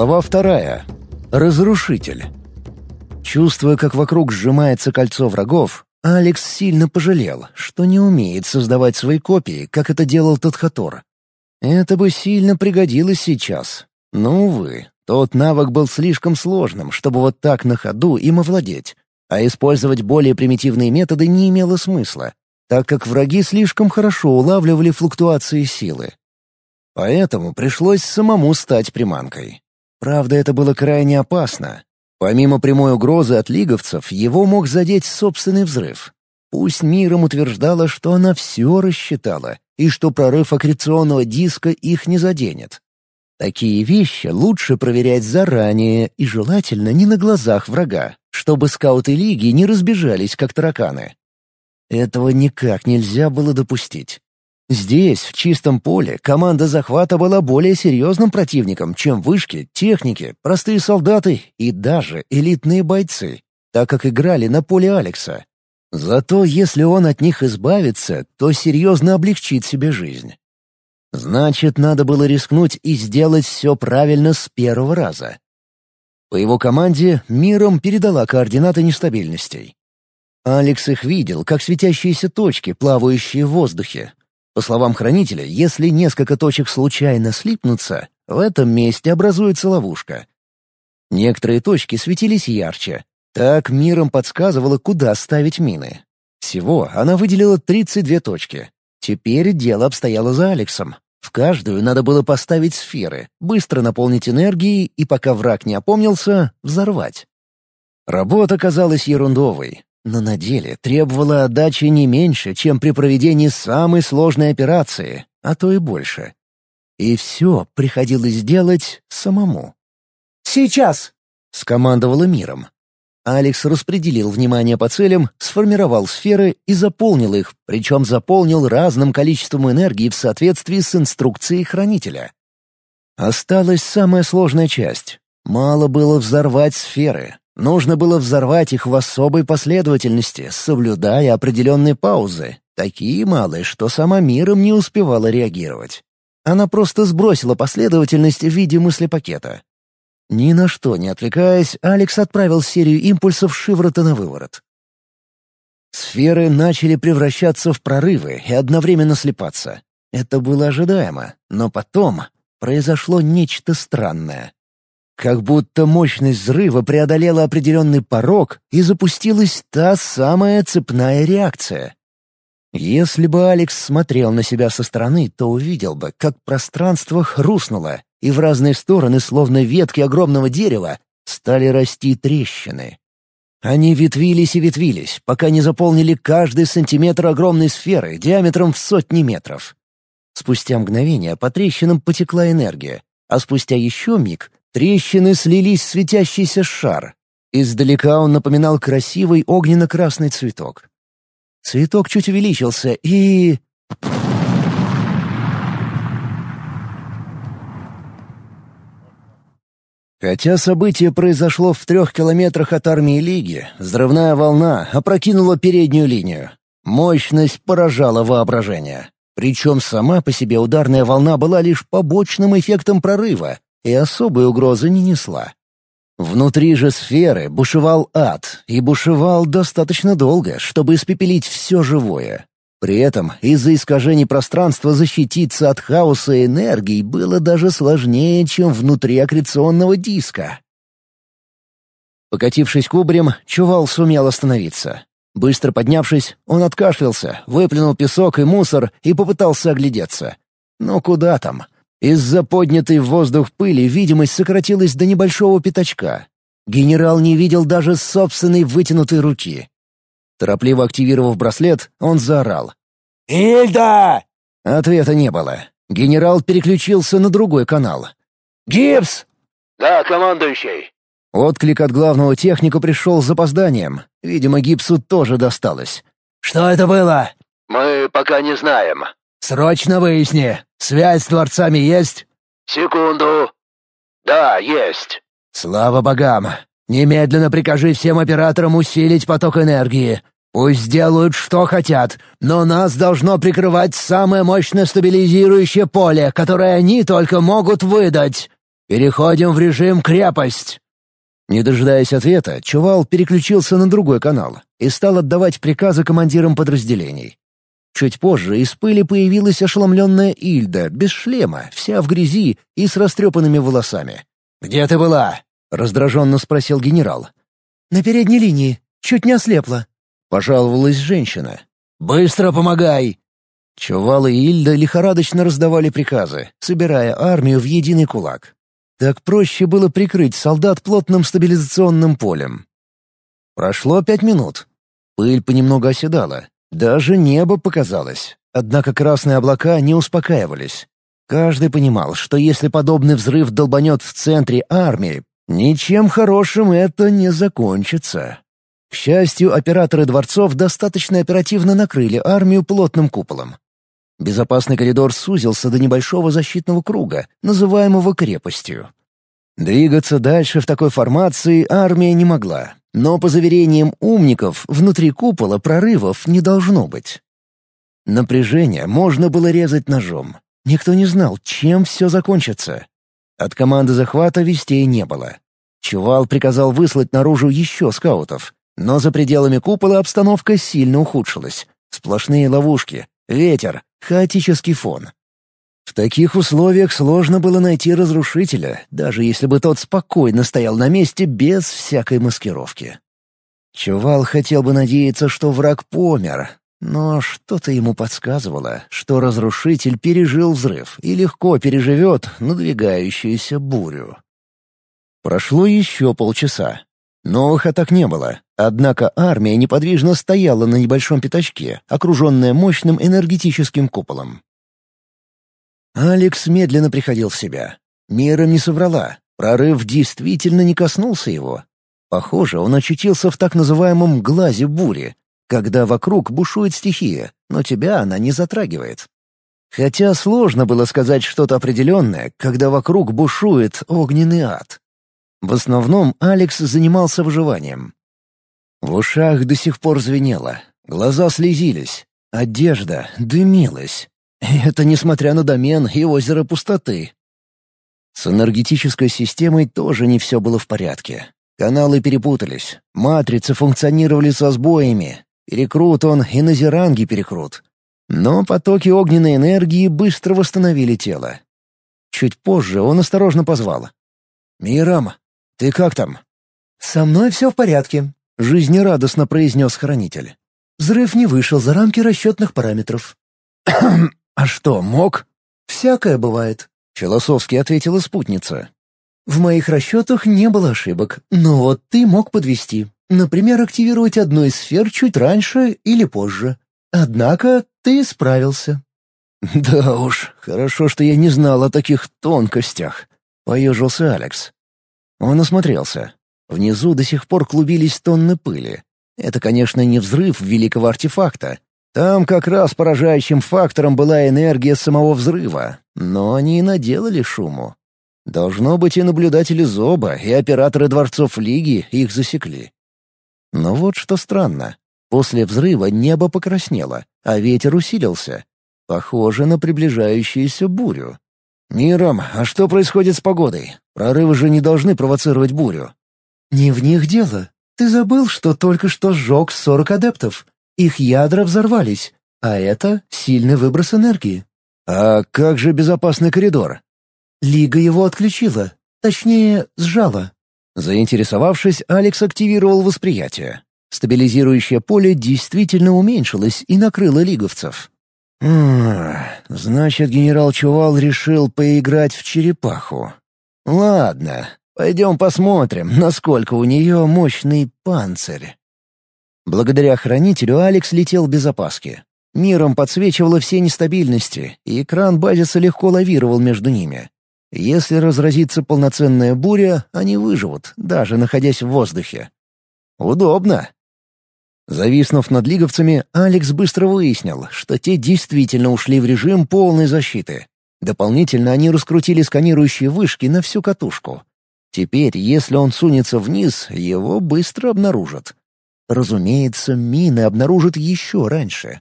Глава вторая. Разрушитель. Чувствуя, как вокруг сжимается кольцо врагов, Алекс сильно пожалел, что не умеет создавать свои копии, как это делал Тадхатор. Это бы сильно пригодилось сейчас. Но, увы, тот навык был слишком сложным, чтобы вот так на ходу им овладеть. А использовать более примитивные методы не имело смысла, так как враги слишком хорошо улавливали флуктуации силы. Поэтому пришлось самому стать приманкой. Правда, это было крайне опасно. Помимо прямой угрозы от лиговцев, его мог задеть собственный взрыв. Пусть миром утверждала, что она все рассчитала, и что прорыв аккреционного диска их не заденет. Такие вещи лучше проверять заранее и желательно не на глазах врага, чтобы скауты Лиги не разбежались, как тараканы. Этого никак нельзя было допустить. Здесь, в чистом поле, команда захвата была более серьезным противником, чем вышки, техники, простые солдаты и даже элитные бойцы, так как играли на поле Алекса. Зато если он от них избавится, то серьезно облегчит себе жизнь. Значит, надо было рискнуть и сделать все правильно с первого раза. По его команде миром передала координаты нестабильностей. Алекс их видел, как светящиеся точки, плавающие в воздухе, по словам хранителя, если несколько точек случайно слипнутся, в этом месте образуется ловушка. Некоторые точки светились ярче. Так миром подсказывала, куда ставить мины. Всего она выделила 32 точки. Теперь дело обстояло за Алексом. В каждую надо было поставить сферы, быстро наполнить энергией и, пока враг не опомнился, взорвать. Работа казалась ерундовой, но на деле требовала отдачи не меньше, чем при проведении самой сложной операции, а то и больше. И все приходилось делать самому. «Сейчас!» — скомандовала миром. Алекс распределил внимание по целям, сформировал сферы и заполнил их, причем заполнил разным количеством энергии в соответствии с инструкцией хранителя. Осталась самая сложная часть. Мало было взорвать сферы, Нужно было взорвать их в особой последовательности, соблюдая определенные паузы, такие малые, что сама миром не успевала реагировать. Она просто сбросила последовательность в виде мыслепакета. Ни на что не отвлекаясь, Алекс отправил серию импульсов шиворота на выворот. Сферы начали превращаться в прорывы и одновременно слепаться. Это было ожидаемо, но потом произошло нечто странное. Как будто мощность взрыва преодолела определенный порог и запустилась та самая цепная реакция. Если бы Алекс смотрел на себя со стороны, то увидел бы, как пространство хрустнуло, и в разные стороны, словно ветки огромного дерева, стали расти трещины. Они ветвились и ветвились, пока не заполнили каждый сантиметр огромной сферы диаметром в сотни метров. Спустя мгновение по трещинам потекла энергия, а спустя еще миг Трещины слились в светящийся шар. Издалека он напоминал красивый огненно-красный цветок. Цветок чуть увеличился и... Хотя событие произошло в трех километрах от армии Лиги, взрывная волна опрокинула переднюю линию. Мощность поражала воображение. Причем сама по себе ударная волна была лишь побочным эффектом прорыва, и особой угрозы не несла. Внутри же сферы бушевал ад, и бушевал достаточно долго, чтобы испепелить все живое. При этом из-за искажений пространства защититься от хаоса и энергии было даже сложнее, чем внутри аккреционного диска. Покатившись кубарем, Чувал сумел остановиться. Быстро поднявшись, он откашлялся, выплюнул песок и мусор и попытался оглядеться. Но куда там? Из-за поднятой в воздух пыли видимость сократилась до небольшого пятачка. Генерал не видел даже собственной вытянутой руки. Торопливо активировав браслет, он заорал. «Ильда!» Ответа не было. Генерал переключился на другой канал. «Гипс!» «Да, командующий!» Отклик от главного техника пришел с запозданием. Видимо, гипсу тоже досталось. «Что это было?» «Мы пока не знаем». «Срочно выясни. Связь с дворцами есть?» «Секунду. Да, есть». «Слава богам! Немедленно прикажи всем операторам усилить поток энергии. Пусть делают, что хотят, но нас должно прикрывать самое мощное стабилизирующее поле, которое они только могут выдать». «Переходим в режим крепость!» Не дожидаясь ответа, Чувал переключился на другой канал и стал отдавать приказы командирам подразделений. Чуть позже из пыли появилась ошеломленная Ильда, без шлема, вся в грязи и с растрепанными волосами. «Где ты была?» — раздраженно спросил генерал. «На передней линии. Чуть не ослепла», — пожаловалась женщина. «Быстро помогай!» Чувал и Ильда лихорадочно раздавали приказы, собирая армию в единый кулак. Так проще было прикрыть солдат плотным стабилизационным полем. Прошло пять минут. Пыль понемногу оседала. Даже небо показалось. Однако красные облака не успокаивались. Каждый понимал, что если подобный взрыв долбанет в центре армии, ничем хорошим это не закончится. К счастью, операторы дворцов достаточно оперативно накрыли армию плотным куполом. Безопасный коридор сузился до небольшого защитного круга, называемого крепостью. Двигаться дальше в такой формации армия не могла, но по заверениям умников внутри купола прорывов не должно быть. Напряжение можно было резать ножом. Никто не знал, чем все закончится. От команды захвата вестей не было. Чувал приказал выслать наружу еще скаутов, но за пределами купола обстановка сильно ухудшилась. Сплошные ловушки, ветер, хаотический фон. В таких условиях сложно было найти разрушителя, даже если бы тот спокойно стоял на месте без всякой маскировки. Чувал хотел бы надеяться, что враг помер, но что-то ему подсказывало, что разрушитель пережил взрыв и легко переживет надвигающуюся бурю. Прошло еще полчаса. Новых атак не было, однако армия неподвижно стояла на небольшом пятачке, окруженная мощным энергетическим куполом. Алекс медленно приходил в себя. Мира не соврала, прорыв действительно не коснулся его. Похоже, он очутился в так называемом «глазе бури», когда вокруг бушует стихия, но тебя она не затрагивает. Хотя сложно было сказать что-то определенное, когда вокруг бушует огненный ад. В основном Алекс занимался выживанием. В ушах до сих пор звенело, глаза слезились, одежда дымилась. И это несмотря на домен и озеро пустоты. С энергетической системой тоже не все было в порядке. Каналы перепутались, матрицы функционировали со сбоями, перекрут он и на зеранге перекрут. Но потоки огненной энергии быстро восстановили тело. Чуть позже он осторожно позвал. «Мирам, «Ты как там?» «Со мной все в порядке», — жизнерадостно произнес хранитель. «Взрыв не вышел за рамки расчетных параметров». «А что, мог?» «Всякое бывает», — философски ответила спутница. «В моих расчетах не было ошибок, но вот ты мог подвести. Например, активировать одну из сфер чуть раньше или позже. Однако ты справился». «Да уж, хорошо, что я не знал о таких тонкостях», — поежился Алекс. Он осмотрелся. Внизу до сих пор клубились тонны пыли. Это, конечно, не взрыв великого артефакта. Там как раз поражающим фактором была энергия самого взрыва, но они и наделали шуму. Должно быть, и наблюдатели Зоба, и операторы дворцов Лиги их засекли. Но вот что странно. После взрыва небо покраснело, а ветер усилился. Похоже на приближающуюся бурю. «Миром, а что происходит с погодой? Прорывы же не должны провоцировать бурю». «Не в них дело. Ты забыл, что только что сжег сорок адептов. Их ядра взорвались, а это сильный выброс энергии». «А как же безопасный коридор?» «Лига его отключила. Точнее, сжала». Заинтересовавшись, Алекс активировал восприятие. Стабилизирующее поле действительно уменьшилось и накрыло лиговцев. «Значит, генерал Чувал решил поиграть в черепаху. Ладно, пойдем посмотрим, насколько у нее мощный панцирь». Благодаря хранителю Алекс летел без опаски. Миром подсвечивало все нестабильности, и экран базиса легко лавировал между ними. Если разразится полноценная буря, они выживут, даже находясь в воздухе. Удобно. Зависнув над лиговцами, Алекс быстро выяснил, что те действительно ушли в режим полной защиты. Дополнительно они раскрутили сканирующие вышки на всю катушку. Теперь, если он сунется вниз, его быстро обнаружат. Разумеется, мины обнаружат еще раньше.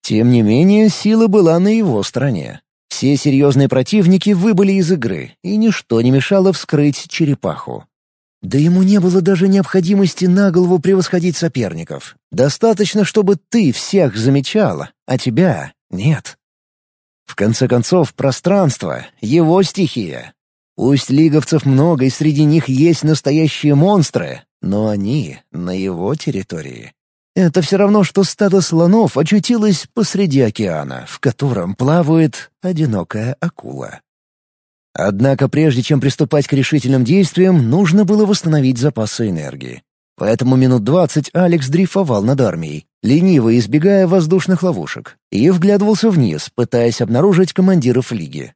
Тем не менее, сила была на его стороне. Все серьезные противники выбыли из игры, и ничто не мешало вскрыть черепаху. Да ему не было даже необходимости на голову превосходить соперников. Достаточно, чтобы ты всех замечала, а тебя нет. В конце концов, пространство — его стихия. Пусть лиговцев много, и среди них есть настоящие монстры, но они на его территории. Это все равно, что стадо слонов очутилось посреди океана, в котором плавает одинокая акула. Однако прежде чем приступать к решительным действиям, нужно было восстановить запасы энергии. Поэтому минут двадцать Алекс дрейфовал над армией, лениво избегая воздушных ловушек, и вглядывался вниз, пытаясь обнаружить командиров лиги.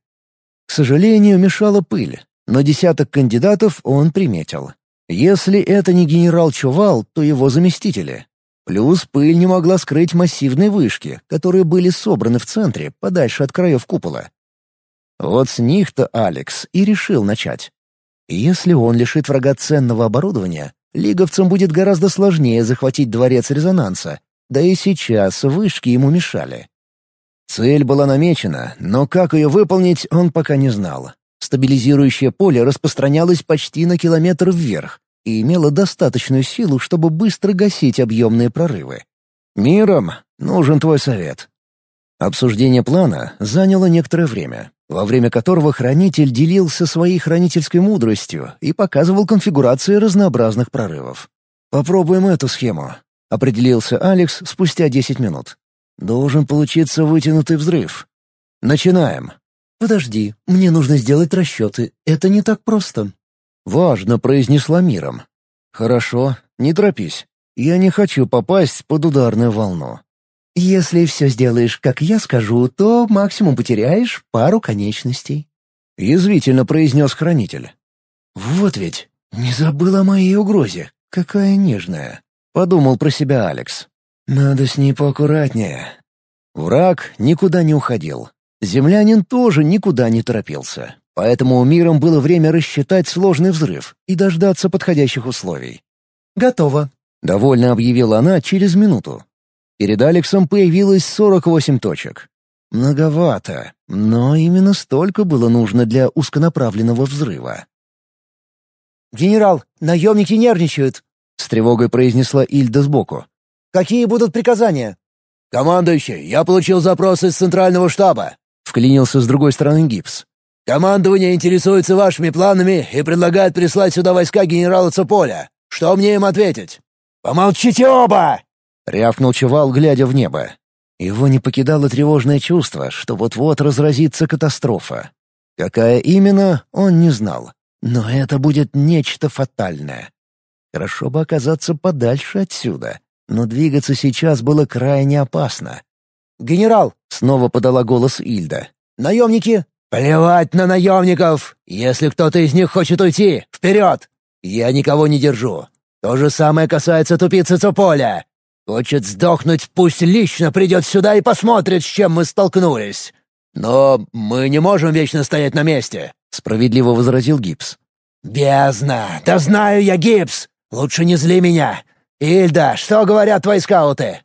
К сожалению, мешала пыль, но десяток кандидатов он приметил. Если это не генерал Чувал, то его заместители. Плюс пыль не могла скрыть массивные вышки, которые были собраны в центре, подальше от краев купола. Вот с них-то Алекс и решил начать. Если он лишит врага ценного оборудования, лиговцам будет гораздо сложнее захватить дворец резонанса, да и сейчас вышки ему мешали. Цель была намечена, но как ее выполнить, он пока не знал. Стабилизирующее поле распространялось почти на километр вверх и имело достаточную силу, чтобы быстро гасить объемные прорывы. «Миром нужен твой совет». Обсуждение плана заняло некоторое время во время которого хранитель делился своей хранительской мудростью и показывал конфигурации разнообразных прорывов. «Попробуем эту схему», — определился Алекс спустя 10 минут. «Должен получиться вытянутый взрыв. Начинаем». «Подожди, мне нужно сделать расчеты. Это не так просто». «Важно», — произнесла миром. «Хорошо, не торопись. Я не хочу попасть под ударную волну. Если все сделаешь, как я скажу, то максимум потеряешь пару конечностей. Язвительно произнес хранитель. Вот ведь, не забыл о моей угрозе. Какая нежная. Подумал про себя Алекс. Надо с ней поаккуратнее. Враг никуда не уходил. Землянин тоже никуда не торопился. Поэтому у миром было время рассчитать сложный взрыв и дождаться подходящих условий. «Готово», — довольно объявила она через минуту. Перед Алексом появилось 48 точек. Многовато, но именно столько было нужно для узконаправленного взрыва. «Генерал, наемники нервничают», — с тревогой произнесла Ильда сбоку. «Какие будут приказания?» «Командующий, я получил запрос из центрального штаба», — вклинился с другой стороны Гипс. «Командование интересуется вашими планами и предлагает прислать сюда войска генерала Цуполя. Что мне им ответить?» «Помолчите оба!» Рявкнул Чувал, глядя в небо. Его не покидало тревожное чувство, что вот-вот разразится катастрофа. Какая именно, он не знал. Но это будет нечто фатальное. Хорошо бы оказаться подальше отсюда, но двигаться сейчас было крайне опасно. «Генерал!» — снова подала голос Ильда. «Наемники!» «Плевать на наемников! Если кто-то из них хочет уйти, вперед! Я никого не держу. То же самое касается тупицы Цуполя. Хочет сдохнуть, пусть лично придет сюда и посмотрит, с чем мы столкнулись. Но мы не можем вечно стоять на месте», — справедливо возразил Гипс. «Бездна! Да знаю я, Гипс! Лучше не зли меня! Ильда, что говорят твои скауты?»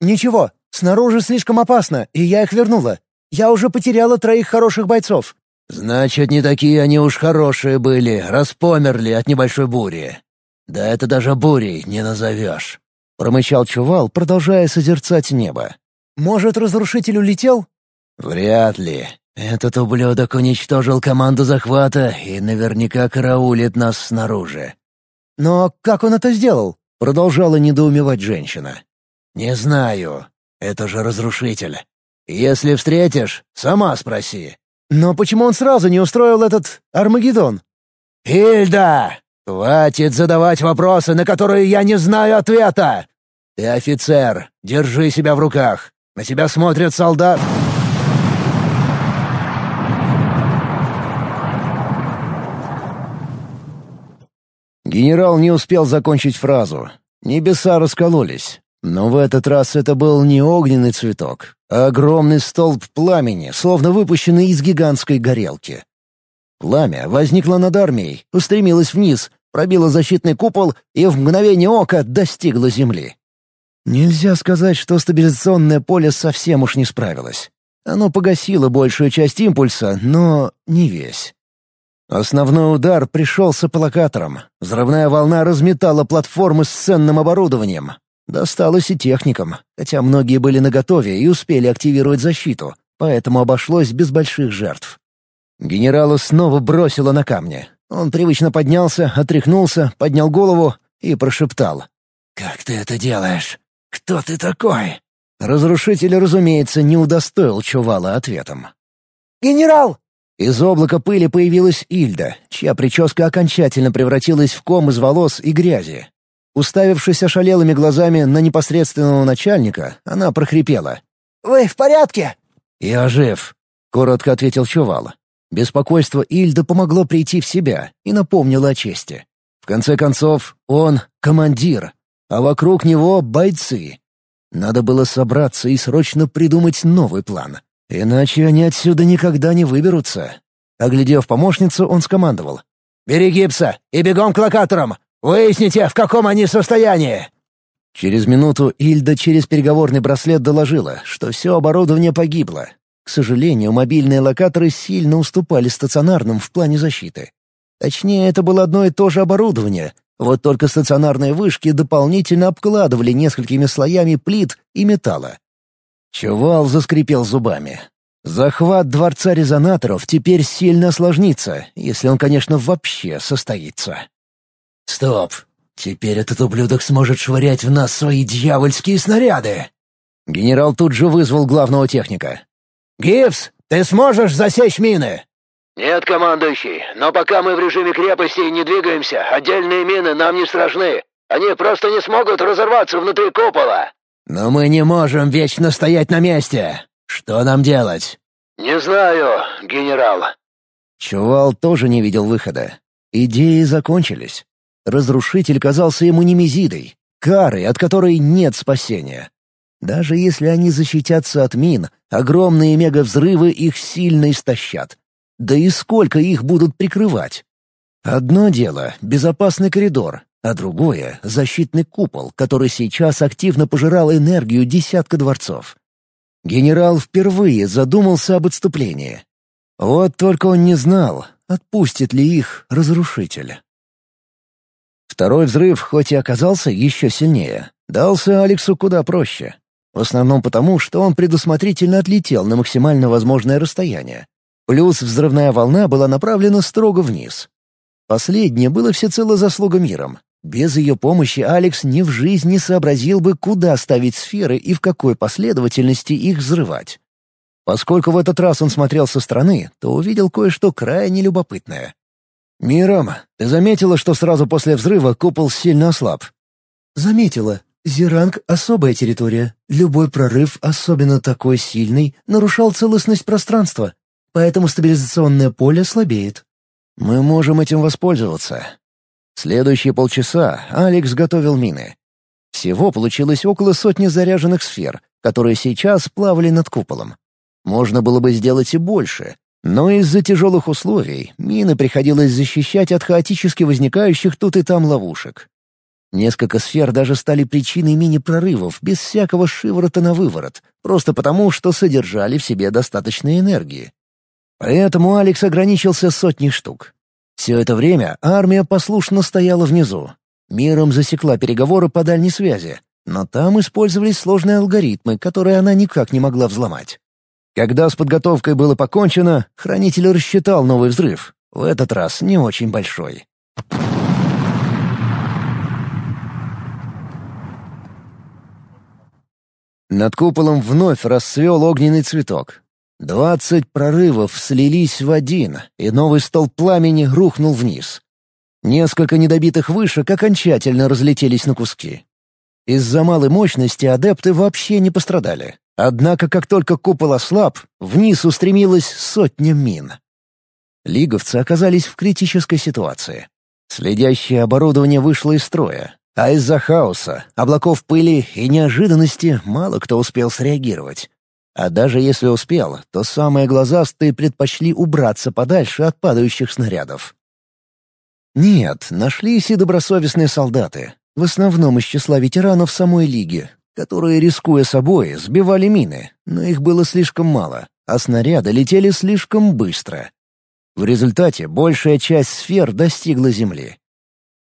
«Ничего, снаружи слишком опасно, и я их вернула. Я уже потеряла троих хороших бойцов». «Значит, не такие они уж хорошие были, распомерли от небольшой бури. Да это даже бурей не назовешь». — промычал Чувал, продолжая созерцать небо. «Может, разрушитель улетел?» «Вряд ли. Этот ублюдок уничтожил команду захвата и наверняка караулит нас снаружи». «Но как он это сделал?» — продолжала недоумевать женщина. «Не знаю. Это же разрушитель. Если встретишь, сама спроси». «Но почему он сразу не устроил этот Армагеддон?» «Ильда! «Хватит задавать вопросы, на которые я не знаю ответа! Ты офицер, держи себя в руках. На тебя смотрят солдат...» Генерал не успел закончить фразу. Небеса раскололись. Но в этот раз это был не огненный цветок, а огромный столб пламени, словно выпущенный из гигантской горелки. Пламя возникло над армией, устремилось вниз, пробило защитный купол и в мгновение ока достигло земли. Нельзя сказать, что стабилизационное поле совсем уж не справилось. Оно погасило большую часть импульса, но не весь. Основной удар пришелся по локаторам. Взрывная волна разметала платформы с ценным оборудованием. Досталось и техникам, хотя многие были наготове и успели активировать защиту, поэтому обошлось без больших жертв. Генерала снова бросило на камни. Он привычно поднялся, отряхнулся, поднял голову и прошептал. «Как ты это делаешь? Кто ты такой?» Разрушитель, разумеется, не удостоил Чувала ответом. «Генерал!» Из облака пыли появилась Ильда, чья прическа окончательно превратилась в ком из волос и грязи. Уставившись ошалелыми глазами на непосредственного начальника, она прохрипела. «Вы в порядке?» «Я жив», — коротко ответил Чувал. Беспокойство Ильда помогло прийти в себя и напомнило о чести. В конце концов, он — командир, а вокруг него — бойцы. Надо было собраться и срочно придумать новый план. Иначе они отсюда никогда не выберутся. Оглядев помощницу, он скомандовал. «Бери гипса и бегом к локаторам! Выясните, в каком они состоянии!» Через минуту Ильда через переговорный браслет доложила, что все оборудование погибло. К сожалению, мобильные локаторы сильно уступали стационарным в плане защиты. Точнее, это было одно и то же оборудование, вот только стационарные вышки дополнительно обкладывали несколькими слоями плит и металла. Чувал заскрипел зубами. Захват Дворца Резонаторов теперь сильно осложнится, если он, конечно, вообще состоится. «Стоп! Теперь этот ублюдок сможет швырять в нас свои дьявольские снаряды!» Генерал тут же вызвал главного техника. «Гипс, ты сможешь засечь мины?» «Нет, командующий, но пока мы в режиме крепости и не двигаемся, отдельные мины нам не страшны. Они просто не смогут разорваться внутри купола». «Но мы не можем вечно стоять на месте. Что нам делать?» «Не знаю, генерал». Чувал тоже не видел выхода. Идеи закончились. Разрушитель казался ему немезидой, карой, от которой нет спасения. Даже если они защитятся от мин, огромные мегавзрывы их сильно истощат. Да и сколько их будут прикрывать? Одно дело — безопасный коридор, а другое — защитный купол, который сейчас активно пожирал энергию десятка дворцов. Генерал впервые задумался об отступлении. Вот только он не знал, отпустит ли их разрушитель. Второй взрыв, хоть и оказался еще сильнее, дался Алексу куда проще. В основном потому, что он предусмотрительно отлетел на максимально возможное расстояние. Плюс взрывная волна была направлена строго вниз. Последнее было всецело заслуга миром. Без ее помощи Алекс ни в жизнь не сообразил бы, куда ставить сферы и в какой последовательности их взрывать. Поскольку в этот раз он смотрел со стороны, то увидел кое-что крайне любопытное. «Миром, ты заметила, что сразу после взрыва купол сильно ослаб?» «Заметила. Зеранг — особая территория. Любой прорыв, особенно такой сильный, нарушал целостность пространства, поэтому стабилизационное поле слабеет». «Мы можем этим воспользоваться». Следующие полчаса Алекс готовил мины. Всего получилось около сотни заряженных сфер, которые сейчас плавали над куполом. Можно было бы сделать и больше, но из-за тяжелых условий мины приходилось защищать от хаотически возникающих тут и там ловушек. Несколько сфер даже стали причиной мини-прорывов без всякого шиворота на выворот, просто потому, что содержали в себе достаточно энергии. Поэтому Алекс ограничился сотней штук. Все это время армия послушно стояла внизу. Миром засекла переговоры по дальней связи, но там использовались сложные алгоритмы, которые она никак не могла взломать. Когда с подготовкой было покончено, хранитель рассчитал новый взрыв, в этот раз не очень большой. Над куполом вновь расцвел огненный цветок. Двадцать прорывов слились в один, и новый стол пламени рухнул вниз. Несколько недобитых вышек окончательно разлетелись на куски. Из-за малой мощности адепты вообще не пострадали. Однако, как только купол ослаб, вниз устремилась сотня мин. Лиговцы оказались в критической ситуации. Следящее оборудование вышло из строя, а из-за хаоса, облаков пыли и неожиданности мало кто успел среагировать. А даже если успел, то самые глазастые предпочли убраться подальше от падающих снарядов. Нет, нашлись и добросовестные солдаты, в основном из числа ветеранов самой Лиги, которые, рискуя собой, сбивали мины, но их было слишком мало. а снаряды летели слишком быстро. В результате большая часть сфер достигла земли.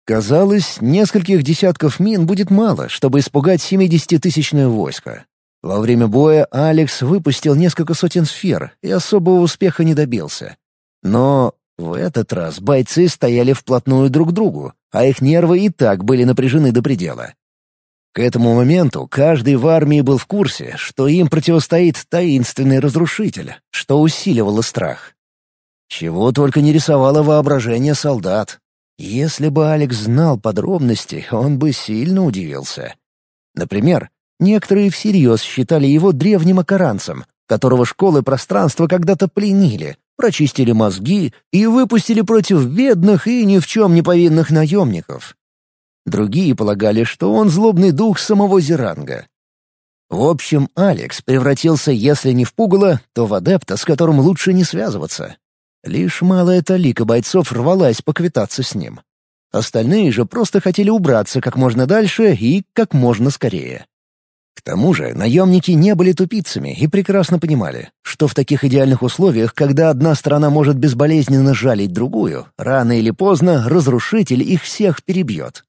Казалось, нескольких десятков мин будет мало, чтобы испугать 70-тысячное войско. Во время боя Алекс выпустил несколько сотен сфер и особого успеха не добился. Но в этот раз бойцы стояли вплотную друг к другу, а их нервы и так были напряжены до предела. К этому моменту каждый в армии был в курсе, что им противостоит таинственный разрушитель, что усиливало страх. Чего только не рисовало воображение солдат. Если бы Алекс знал подробности, он бы сильно удивился. Например, некоторые всерьез считали его древним окаранцем, которого школы пространства когда-то пленили, прочистили мозги и выпустили против бедных и ни в чем не повинных наемников. Другие полагали, что он злобный дух самого Зеранга. В общем, Алекс превратился, если не в пугало, то в адепта, с которым лучше не связываться. Лишь малая талика бойцов рвалась поквитаться с ним. Остальные же просто хотели убраться как можно дальше и как можно скорее. К тому же наемники не были тупицами и прекрасно понимали, что в таких идеальных условиях, когда одна сторона может безболезненно жалить другую, рано или поздно разрушитель их всех перебьет.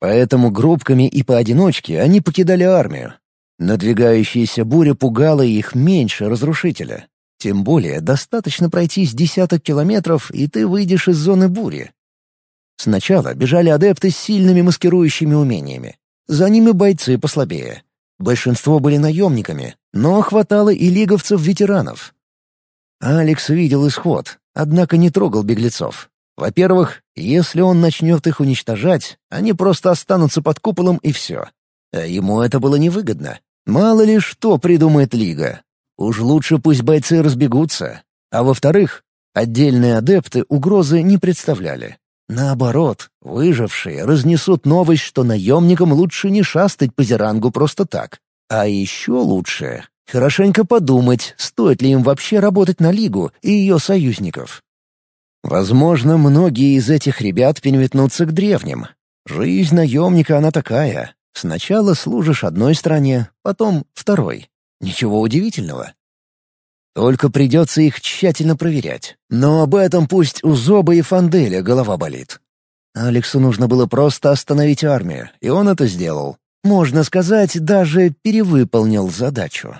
Поэтому группками и поодиночке они покидали армию. Надвигающаяся буря пугала их меньше разрушителя. Тем более достаточно пройти с десяток километров, и ты выйдешь из зоны бури. Сначала бежали адепты с сильными маскирующими умениями. За ними бойцы послабее. Большинство были наемниками, но хватало и лиговцев-ветеранов. Алекс видел исход, однако не трогал беглецов. Во-первых, если он начнет их уничтожать, они просто останутся под куполом и все. А ему это было невыгодно. Мало ли что придумает Лига. Уж лучше пусть бойцы разбегутся. А во-вторых, отдельные адепты угрозы не представляли. Наоборот, выжившие разнесут новость, что наемникам лучше не шастать по зерангу просто так. А еще лучше — хорошенько подумать, стоит ли им вообще работать на Лигу и ее союзников. Возможно, многие из этих ребят переметнутся к древним. Жизнь наемника она такая. Сначала служишь одной стране, потом второй. Ничего удивительного. Только придется их тщательно проверять. Но об этом пусть у Зоба и Фанделя голова болит. Алексу нужно было просто остановить армию, и он это сделал. Можно сказать, даже перевыполнил задачу.